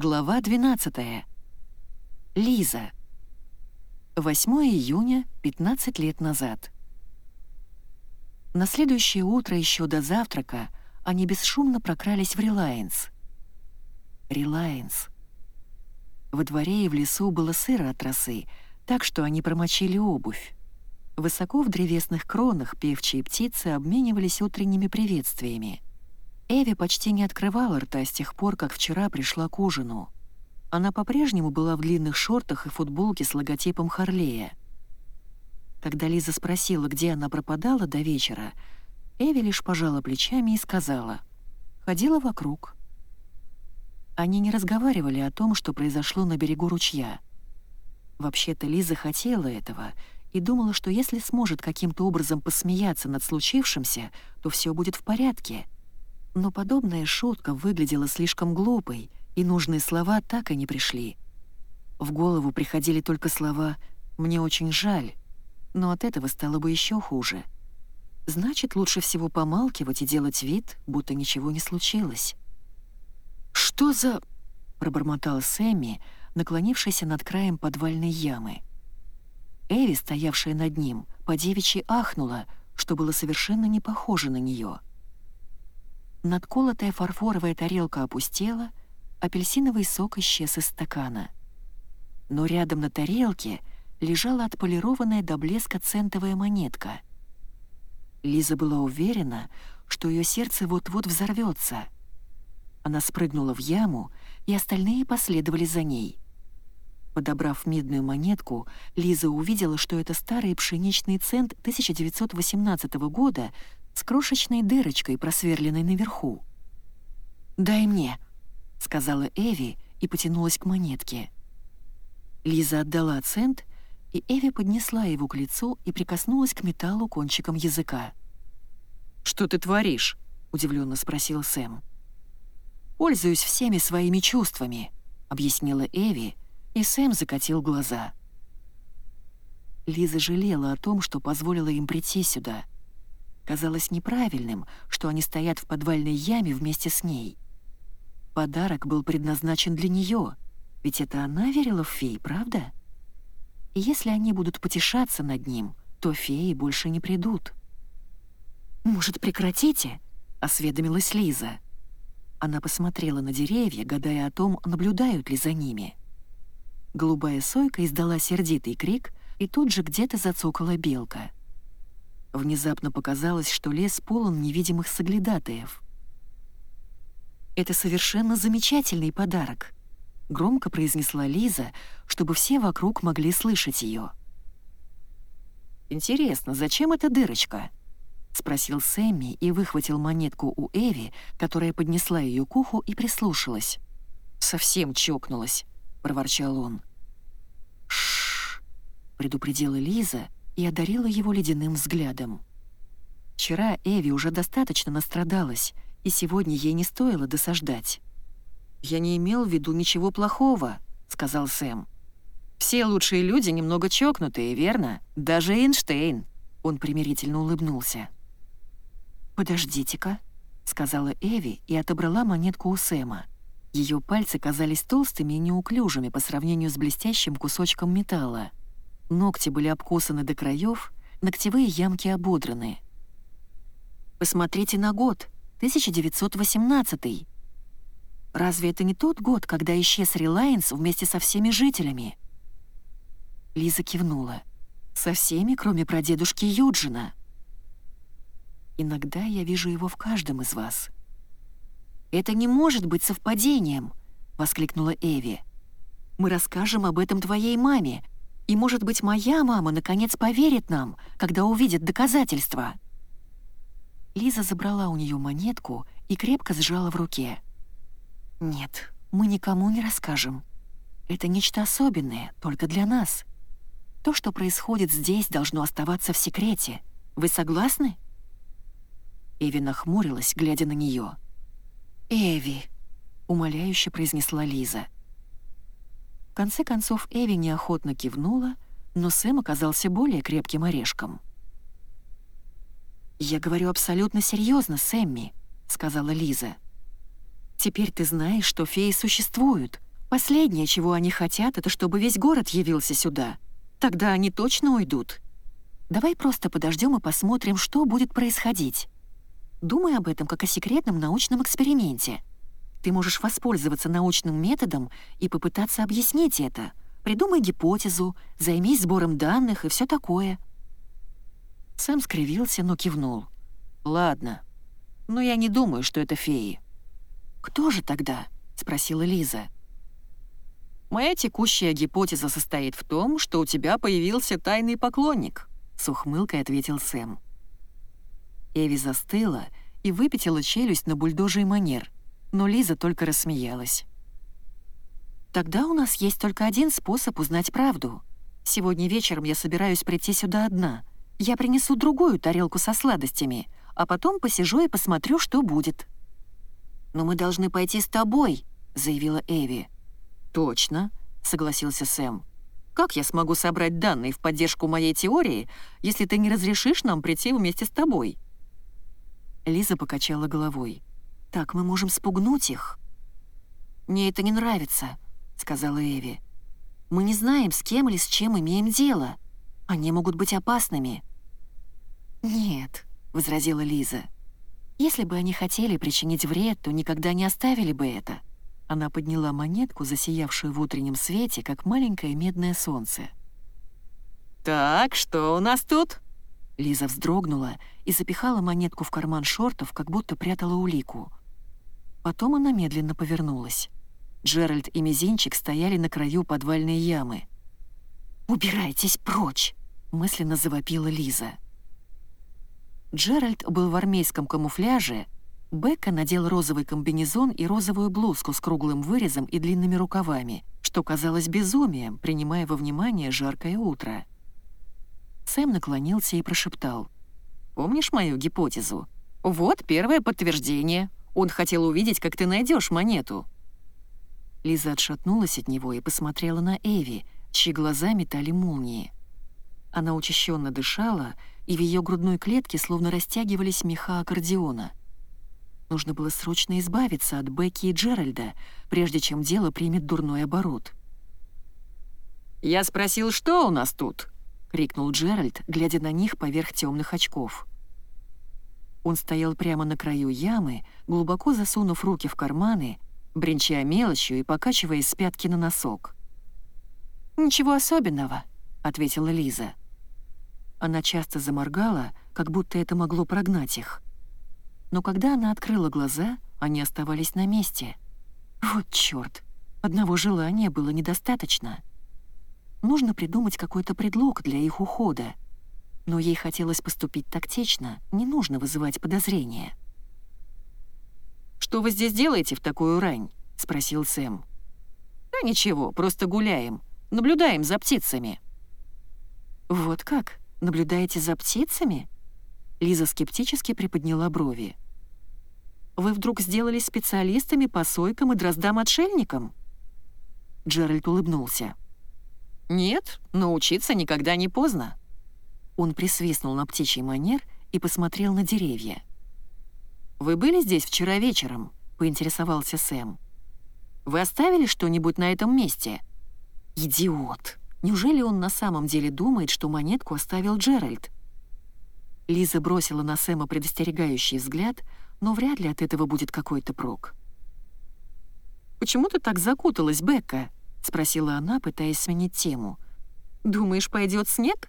Глава 12. Лиза. 8 июня, 15 лет назад. На следующее утро еще до завтрака они бесшумно прокрались в Релайнс. Релайнс. Во дворе и в лесу было сыро от росы, так что они промочили обувь. Высоко в древесных кронах певчие птицы обменивались утренними приветствиями. Эви почти не открывала рта с тех пор, как вчера пришла к ужину. Она по-прежнему была в длинных шортах и футболке с логотипом Харлея. Когда Лиза спросила, где она пропадала до вечера, Эви лишь пожала плечами и сказала «Ходила вокруг». Они не разговаривали о том, что произошло на берегу ручья. Вообще-то Лиза хотела этого — и думала, что если сможет каким-то образом посмеяться над случившимся, то все будет в порядке. Но подобная шутка выглядела слишком глупой, и нужные слова так и не пришли. В голову приходили только слова «мне очень жаль», но от этого стало бы еще хуже. Значит, лучше всего помалкивать и делать вид, будто ничего не случилось. «Что за...» — пробормотала Сэмми, наклонившаяся над краем подвальной ямы — Эви, стоявшая над ним, по девичьи ахнула, что было совершенно не похоже на нее. Надколотая фарфоровая тарелка опустела, апельсиновый сок исчез из стакана. Но рядом на тарелке лежала отполированная до блеска центовая монетка. Лиза была уверена, что ее сердце вот-вот взорвется. Она спрыгнула в яму, и остальные последовали за ней — Подобрав медную монетку, Лиза увидела, что это старый пшеничный цент 1918 года с крошечной дырочкой, просверленной наверху. «Дай мне», — сказала Эви и потянулась к монетке. Лиза отдала цент, и Эви поднесла его к лицу и прикоснулась к металлу кончиком языка. «Что ты творишь?» — удивленно спросил Сэм. «Пользуюсь всеми своими чувствами», — объяснила Эви, — и Сэм закатил глаза. Лиза жалела о том, что позволила им прийти сюда. Казалось неправильным, что они стоят в подвальной яме вместе с ней. Подарок был предназначен для нее, ведь это она верила в фей, правда? И если они будут потешаться над ним, то феи больше не придут. «Может, прекратите?» — осведомилась Лиза. Она посмотрела на деревья, гадая о том, наблюдают ли за ними. Голубая сойка издала сердитый крик, и тут же где-то зацокала белка. Внезапно показалось, что лес полон невидимых соглядатаев. «Это совершенно замечательный подарок», — громко произнесла Лиза, чтобы все вокруг могли слышать ее. «Интересно, зачем эта дырочка?» — спросил Сэмми и выхватил монетку у Эви, которая поднесла ее к уху и прислушалась. «Совсем чокнулась», — проворчал он. «Шш!» — предупредила Лиза и одарила его ледяным взглядом. Вчера Эви уже достаточно настрадалась, и сегодня ей не стоило досаждать. «Я не имел в виду ничего плохого», — сказал Сэм. «Все лучшие люди немного чокнутые, верно? Даже Эйнштейн». Он примирительно улыбнулся. «Подождите-ка», — сказала Эви и отобрала монетку у Сэма. Ее пальцы казались толстыми и неуклюжими по сравнению с блестящим кусочком металла. Ногти были обкусаны до краев, ногтевые ямки ободраны. «Посмотрите на год, 1918 Разве это не тот год, когда исчез Релайнс вместе со всеми жителями?» Лиза кивнула. «Со всеми, кроме прадедушки Юджина». «Иногда я вижу его в каждом из вас», «Это не может быть совпадением!» — воскликнула Эви. «Мы расскажем об этом твоей маме, и, может быть, моя мама наконец поверит нам, когда увидит доказательства». Лиза забрала у нее монетку и крепко сжала в руке. «Нет, мы никому не расскажем. Это нечто особенное, только для нас. То, что происходит здесь, должно оставаться в секрете. Вы согласны?» Эви нахмурилась, глядя на нее. «Эви», — умоляюще произнесла Лиза. Конце концов Эви неохотно кивнула, но Сэм оказался более крепким орешком. «Я говорю абсолютно серьезно, Сэмми», — сказала Лиза. «Теперь ты знаешь, что феи существуют, Последнее, чего они хотят, это чтобы весь город явился сюда. Тогда они точно уйдут. Давай просто подождем и посмотрим, что будет происходить. Думай об этом как о секретном научном эксперименте. Ты можешь воспользоваться научным методом и попытаться объяснить это. Придумай гипотезу, займись сбором данных и все такое. Сэм скривился, но кивнул. «Ладно. Но я не думаю, что это феи». «Кто же тогда?» — спросила Лиза. «Моя текущая гипотеза состоит в том, что у тебя появился тайный поклонник», — с ухмылкой ответил Сэм. Эви застыла и выпятила челюсть на бульдожий манер, но Лиза только рассмеялась. «Тогда у нас есть только один способ узнать правду. Сегодня вечером я собираюсь прийти сюда одна. Я принесу другую тарелку со сладостями, а потом посижу и посмотрю, что будет». «Но мы должны пойти с тобой», — заявила Эви. «Точно», — согласился Сэм. «Как я смогу собрать данные в поддержку моей теории, если ты не разрешишь нам прийти вместе с тобой?» Лиза покачала головой. «Так мы можем спугнуть их». «Мне это не нравится», — сказала Эви. «Мы не знаем, с кем или с чем имеем дело. Они могут быть опасными». «Нет», — возразила Лиза. «Если бы они хотели причинить вред, то никогда не оставили бы это». Она подняла монетку, засиявшую в утреннем свете, как маленькое медное солнце. «Так, что у нас тут?» Лиза вздрогнула и запихала монетку в карман шортов, как будто прятала улику. Потом она медленно повернулась. Джеральд и Мизинчик стояли на краю подвальной ямы. «Убирайтесь прочь!» — мысленно завопила Лиза. Джеральд был в армейском камуфляже, Бекка надел розовый комбинезон и розовую блузку с круглым вырезом и длинными рукавами, что казалось безумием, принимая во внимание жаркое утро. Сэм наклонился и прошептал. «Помнишь мою гипотезу? Вот первое подтверждение. Он хотел увидеть, как ты найдешь монету». Лиза отшатнулась от него и посмотрела на Эви, чьи глаза метали молнии. Она учащенно дышала, и в ее грудной клетке словно растягивались меха аккордеона. Нужно было срочно избавиться от Бекки и Джеральда, прежде чем дело примет дурной оборот. «Я спросил, что у нас тут?» — крикнул Джеральд, глядя на них поверх темных очков. Он стоял прямо на краю ямы, глубоко засунув руки в карманы, бренча мелочью и покачиваясь с пятки на носок. «Ничего особенного», — ответила Лиза. Она часто заморгала, как будто это могло прогнать их. Но когда она открыла глаза, они оставались на месте. Вот чёрт, одного желания было недостаточно. Нужно придумать какой-то предлог для их ухода. Но ей хотелось поступить тактично, не нужно вызывать подозрения. «Что вы здесь делаете в такую рань?» — спросил Сэм. «Да ничего, просто гуляем, наблюдаем за птицами». «Вот как? Наблюдаете за птицами?» Лиза скептически приподняла брови. «Вы вдруг сделались специалистами по сойкам и дроздам-отшельникам?» Джеральд улыбнулся. «Нет, научиться никогда не поздно». Он присвистнул на птичий манер и посмотрел на деревья. «Вы были здесь вчера вечером?» — поинтересовался Сэм. «Вы оставили что-нибудь на этом месте?» «Идиот! Неужели он на самом деле думает, что монетку оставил Джеральд?» Лиза бросила на Сэма предостерегающий взгляд, но вряд ли от этого будет какой-то прок. «Почему ты так закуталась, Бекка?» — спросила она, пытаясь сменить тему. «Думаешь, пойдет снег?»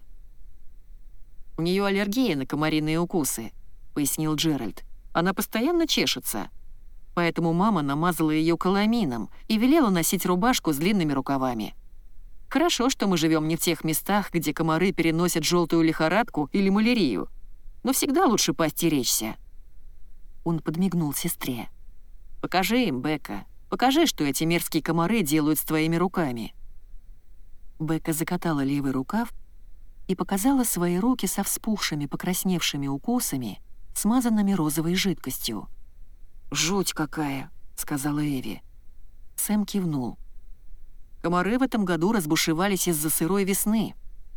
«У нее аллергия на комариные укусы», — пояснил Джеральд. «Она постоянно чешется. Поэтому мама намазала ее каламином и велела носить рубашку с длинными рукавами. Хорошо, что мы живем не в тех местах, где комары переносят желтую лихорадку или малярию но всегда лучше поостеречься». Он подмигнул сестре. «Покажи им, Бека, покажи, что эти мерзкие комары делают с твоими руками». Бека закатала левый рукав и показала свои руки со вспухшими, покрасневшими укусами, смазанными розовой жидкостью. «Жуть какая!» — сказала Эви. Сэм кивнул. Комары в этом году разбушевались из-за сырой весны.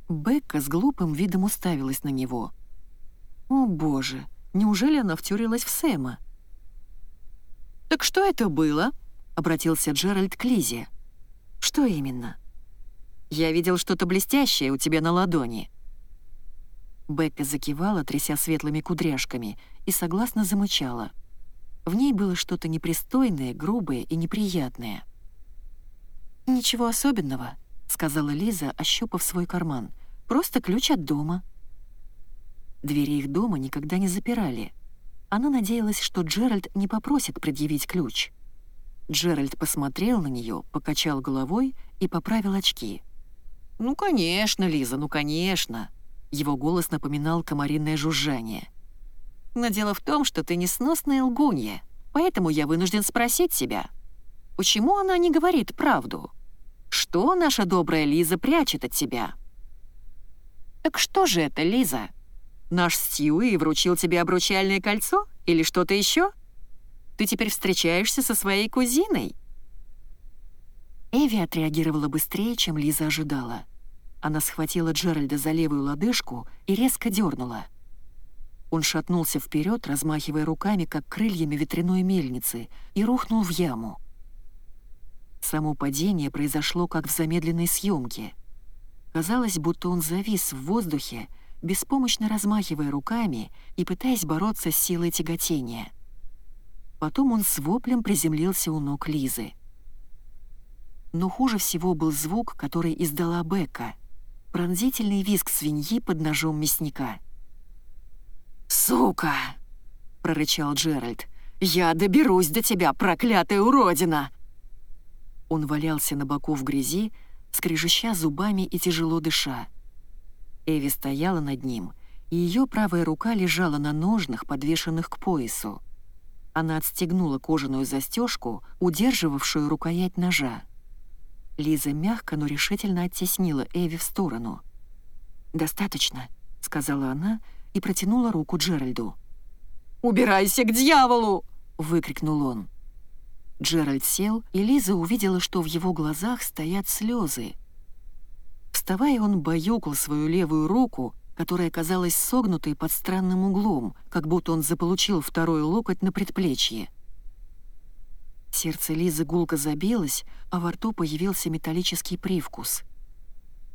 Бекка с глупым видом уставилась на него — о боже, неужели она втюрилась в Сэма? «Так что это было?» — обратился Джеральд к Лизе. «Что именно?» «Я видел что-то блестящее у тебя на ладони». Бекка закивала, тряся светлыми кудряшками, и согласно замычала. В ней было что-то непристойное, грубое и неприятное. «Ничего особенного», — сказала Лиза, ощупав свой карман. «Просто ключ от дома». Двери их дома никогда не запирали. Она надеялась, что Джеральд не попросит предъявить ключ. Джеральд посмотрел на нее, покачал головой и поправил очки. «Ну, конечно, Лиза, ну, конечно!» Его голос напоминал комаринное жужжание. «Но дело в том, что ты несносная лгунья, поэтому я вынужден спросить себя, почему она не говорит правду? Что наша добрая Лиза прячет от тебя?» «Так что же это, Лиза? Наш Стьюи вручил тебе обручальное кольцо или что-то еще? Ты теперь встречаешься со своей кузиной?» Эви отреагировала быстрее, чем Лиза ожидала. Она схватила Джеральда за левую лодыжку и резко дернула. Он шатнулся вперед, размахивая руками, как крыльями ветряной мельницы, и рухнул в яму. Само падение произошло как в замедленной съемке. Казалось, будто он завис в воздухе, беспомощно размахивая руками и пытаясь бороться с силой тяготения. Потом он с воплем приземлился у ног Лизы. Но хуже всего был звук, который издала Бекка. Пронзительный визг свиньи под ножом мясника. «Сука!» — прорычал Джеральд. «Я доберусь до тебя, проклятая уродина!» Он валялся на боку в грязи, скрежеща зубами и тяжело дыша. Эви стояла над ним, и ее правая рука лежала на ножнах, подвешенных к поясу. Она отстегнула кожаную застежку, удерживавшую рукоять ножа. Лиза мягко, но решительно оттеснила Эви в сторону. «Достаточно», — сказала она и протянула руку Джеральду. «Убирайся к дьяволу!» — выкрикнул он. Джеральд сел, и Лиза увидела, что в его глазах стоят слезы. Вставая, он баюкал свою левую руку, которая казалась согнутой под странным углом, как будто он заполучил второй локоть на предплечье. Сердце Лизы гулко забилось, а во рту появился металлический привкус.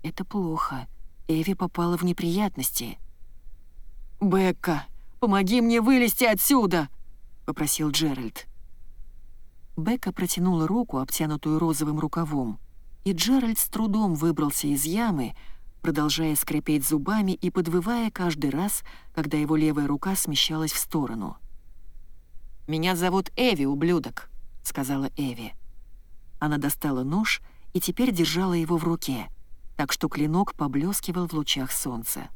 «Это плохо. Эви попала в неприятности». «Бекка, помоги мне вылезти отсюда!» — попросил Джеральд. Бекка протянула руку, обтянутую розовым рукавом, и Джеральд с трудом выбрался из ямы, продолжая скрипеть зубами и подвывая каждый раз, когда его левая рука смещалась в сторону. «Меня зовут Эви, ублюдок», — сказала Эви. Она достала нож и теперь держала его в руке, так что клинок поблескивал в лучах солнца.